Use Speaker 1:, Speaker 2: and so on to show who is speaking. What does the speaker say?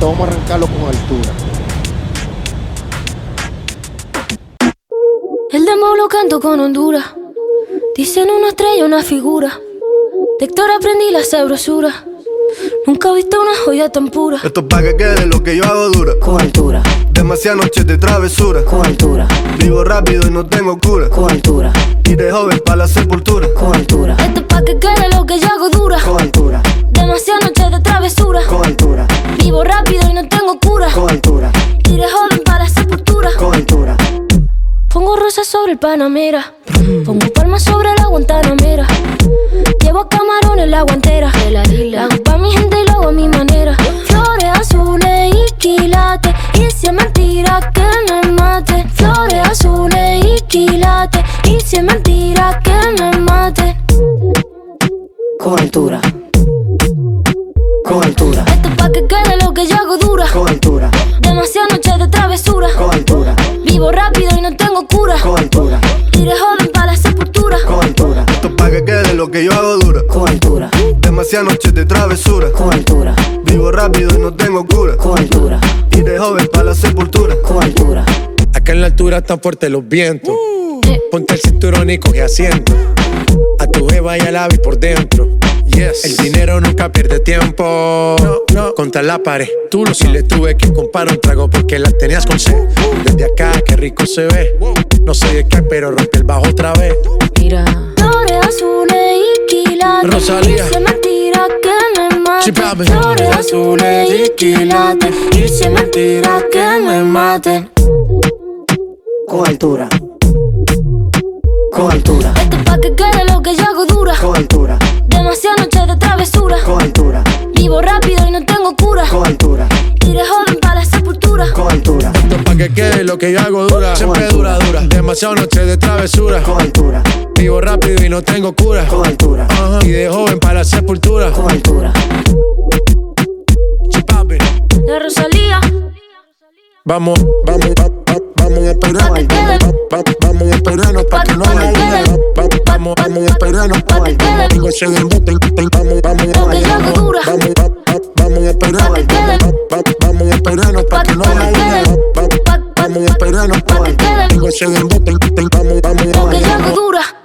Speaker 1: esto vamos a arrancarlo con altura.
Speaker 2: El demo lo canto con Honduras. Dicen una estrella, una figura. De Héctor aprendí la sabrosura. Nunca he visto una joya tan pura.
Speaker 3: Esto es pa' que quede lo que yo hago dura.
Speaker 4: Con altura,
Speaker 3: Demasiadas noches de travesura.
Speaker 4: con altura,
Speaker 3: Vivo rápido y no tengo cura.
Speaker 4: con altura,
Speaker 3: Y de joven pa' la sepultura.
Speaker 2: Sobre el Panamera. Pongo palmas sobre la Guantanamera. Llevo camarones la guantera. La hago pa' mi gente y lo a mi manera. Flores azules y quilates. Y si mentira que me mate. Flores azules y quilates. Y si mentira que me mate.
Speaker 4: Con altura, con altura, con altura,
Speaker 2: Iré joven para la sepultura.
Speaker 4: con altura,
Speaker 3: Esto es pa' que quede lo que yo hago dura.
Speaker 4: con altura,
Speaker 3: Demasiadas noches de travesura.
Speaker 4: con altura,
Speaker 3: Vivo rápido y no tengo cura.
Speaker 4: con altura,
Speaker 3: Y de joven pa' la sepultura.
Speaker 4: con altura.
Speaker 5: Acá en la altura están fuertes los vientos. Ponte el cinturón y coge asiento. A tu beba y al ave por dentro. Yes. El dinero nunca pierde tiempo. No, no. Contra la pared. Tú lo si le tuve que comprar un trago porque la tenías con sed. Desde acá, qué rico se ve. No sé de qué, pero rompe el bajo otra vez.
Speaker 2: Mira. Flores azules y quilates.
Speaker 5: Rosalía.
Speaker 2: Es mentira que me mate. Flores azules y quilates. Es mentira que me mate.
Speaker 4: Con altura, con altura,
Speaker 2: Esto es pa' que quede lo que yo hago dura.
Speaker 4: con altura,
Speaker 2: Demasiadas noches de travesura.
Speaker 5: Que quede lo que yo hago dura. Siempre dura, dura. Demasiado noche de travesura.
Speaker 4: con altura,
Speaker 5: Vivo rápido y no tengo cura.
Speaker 4: con altura,
Speaker 5: Ajá. Y de joven para la sepultura.
Speaker 4: con altura.
Speaker 5: Sí, papi.
Speaker 2: De Rosalía.
Speaker 5: Vamos, vamos, va- va- vamos a esperar.
Speaker 2: Pa' que quede.
Speaker 5: Va- va- Vamos a esperarnos pa' que no haya Vamos, vamos a esperarnos Vamos, vamos,
Speaker 2: hago dura.
Speaker 5: Vamos,
Speaker 2: ganas, Porque
Speaker 5: se el vamos, vamos.
Speaker 2: Porque
Speaker 5: ya me dura.